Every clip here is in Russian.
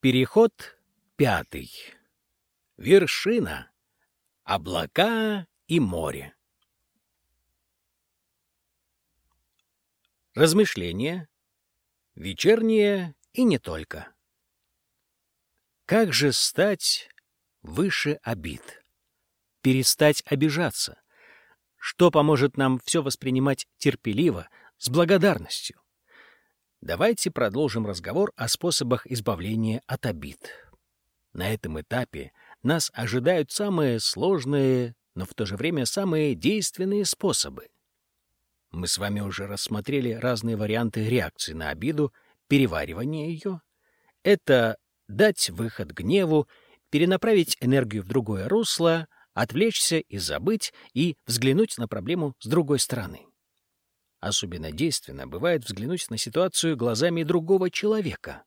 Переход пятый. Вершина. Облака и море. Размышления. Вечернее и не только. Как же стать выше обид? Перестать обижаться? Что поможет нам все воспринимать терпеливо, с благодарностью? Давайте продолжим разговор о способах избавления от обид. На этом этапе нас ожидают самые сложные, но в то же время самые действенные способы. Мы с вами уже рассмотрели разные варианты реакции на обиду, переваривания ее. Это дать выход гневу, перенаправить энергию в другое русло, отвлечься и забыть, и взглянуть на проблему с другой стороны. Особенно действенно бывает взглянуть на ситуацию глазами другого человека.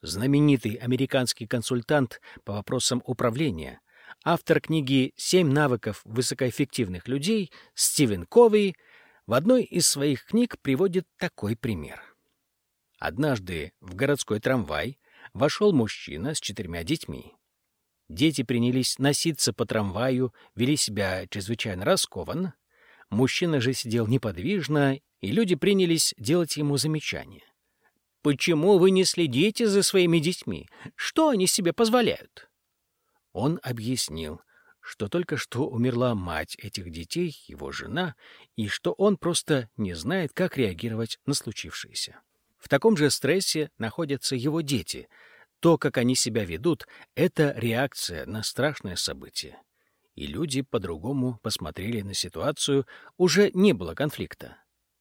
Знаменитый американский консультант по вопросам управления, автор книги «Семь навыков высокоэффективных людей» Стивен Ковей в одной из своих книг приводит такой пример. Однажды в городской трамвай вошел мужчина с четырьмя детьми. Дети принялись носиться по трамваю, вели себя чрезвычайно раскованно, Мужчина же сидел неподвижно, и люди принялись делать ему замечания. «Почему вы не следите за своими детьми? Что они себе позволяют?» Он объяснил, что только что умерла мать этих детей, его жена, и что он просто не знает, как реагировать на случившееся. В таком же стрессе находятся его дети. То, как они себя ведут, — это реакция на страшное событие и люди по-другому посмотрели на ситуацию, уже не было конфликта.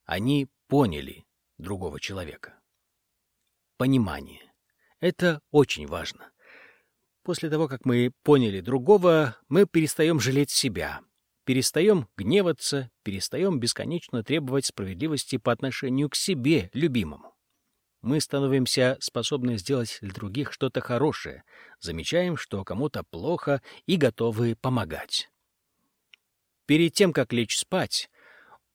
Они поняли другого человека. Понимание. Это очень важно. После того, как мы поняли другого, мы перестаем жалеть себя, перестаем гневаться, перестаем бесконечно требовать справедливости по отношению к себе, любимому мы становимся способны сделать для других что-то хорошее, замечаем, что кому-то плохо и готовы помогать. Перед тем, как лечь спать,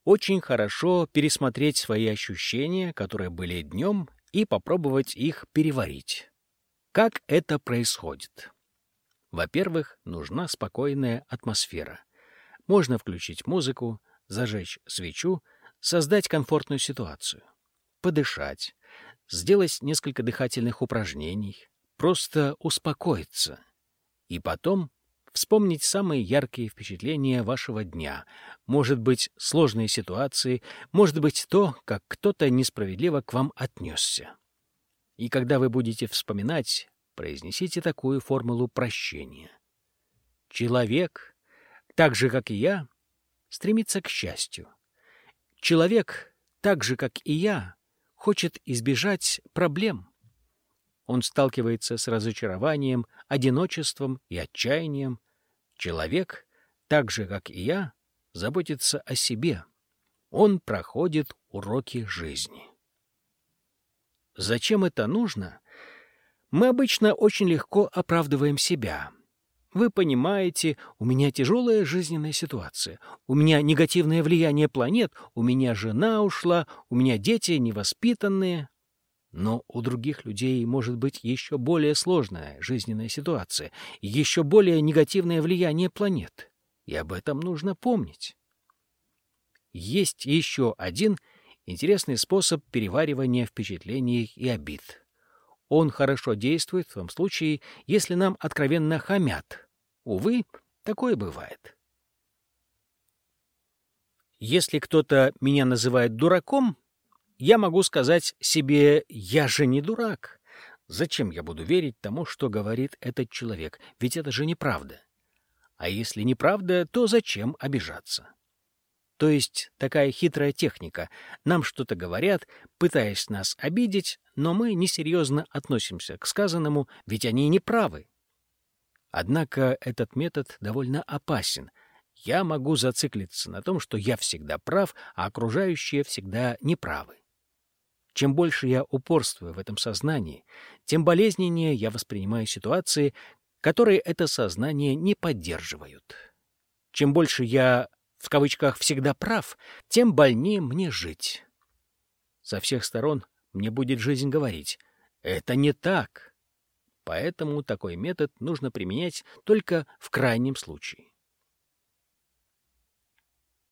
очень хорошо пересмотреть свои ощущения, которые были днем, и попробовать их переварить. Как это происходит? Во-первых, нужна спокойная атмосфера. Можно включить музыку, зажечь свечу, создать комфортную ситуацию, подышать, сделать несколько дыхательных упражнений, просто успокоиться. И потом вспомнить самые яркие впечатления вашего дня, может быть, сложные ситуации, может быть, то, как кто-то несправедливо к вам отнесся. И когда вы будете вспоминать, произнесите такую формулу прощения. Человек, так же, как и я, стремится к счастью. Человек, так же, как и я, хочет избежать проблем. Он сталкивается с разочарованием, одиночеством и отчаянием. Человек, так же, как и я, заботится о себе. Он проходит уроки жизни. Зачем это нужно? Мы обычно очень легко оправдываем себя — вы понимаете, у меня тяжелая жизненная ситуация, у меня негативное влияние планет, у меня жена ушла, у меня дети невоспитанные. Но у других людей может быть еще более сложная жизненная ситуация, еще более негативное влияние планет. И об этом нужно помнить. Есть еще один интересный способ переваривания впечатлений и обид — он хорошо действует в том случае, если нам откровенно хамят. Увы, такое бывает. Если кто-то меня называет дураком, я могу сказать себе «я же не дурак». Зачем я буду верить тому, что говорит этот человек? Ведь это же неправда. А если неправда, то зачем обижаться? То есть такая хитрая техника. Нам что-то говорят, пытаясь нас обидеть, но мы несерьезно относимся к сказанному, ведь они не правы. Однако этот метод довольно опасен. Я могу зациклиться на том, что я всегда прав, а окружающие всегда неправы. Чем больше я упорствую в этом сознании, тем болезненнее я воспринимаю ситуации, которые это сознание не поддерживают. Чем больше я в кавычках «всегда прав», тем больнее мне жить. Со всех сторон мне будет жизнь говорить «это не так», Поэтому такой метод нужно применять только в крайнем случае.